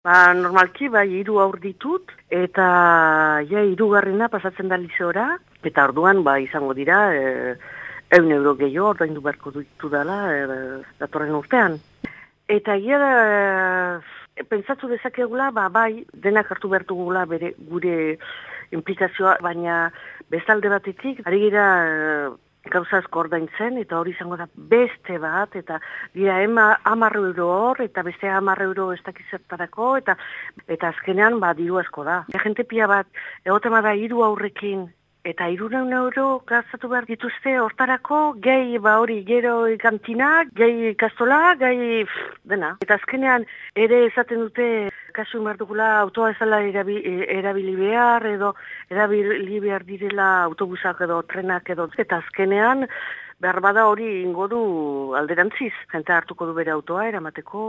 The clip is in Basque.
Ba, normalki, bai, hiru aur ditut, eta ja, hirugarrena pasatzen da liseora, eta orduan, ba, izango dira, e, eun euro gehiago, ordaindu beharko ditu dela, e, datorren urtean. Eta gira, e, pentsatu dezakegula, ba, bai, denak hartu behar dugula bere, gure implikazioa, baina bezalde batetik, ari gira, e, gauza asko ordaintzen, eta hori izango da beste bat, eta dira ema amarru euro hor, eta beste amarru euro ez dakizertarako, eta eta azkenean ba diru asko da. Ja, jente pia bat, egotema da hiru aurrekin, eta irureun euro gazatu behar dituzte hortarako, gehi ba hori gero kantina, gehi kastola, gehi dena. Eta azkenean ere esaten dute kasu behar dugula autoa ezala erabili behar edo erabili behar direla autobusak edo trenak edo eta azkenean behar bada hori ingo du alderantziz, jente hartuko du bere autoa eramateko.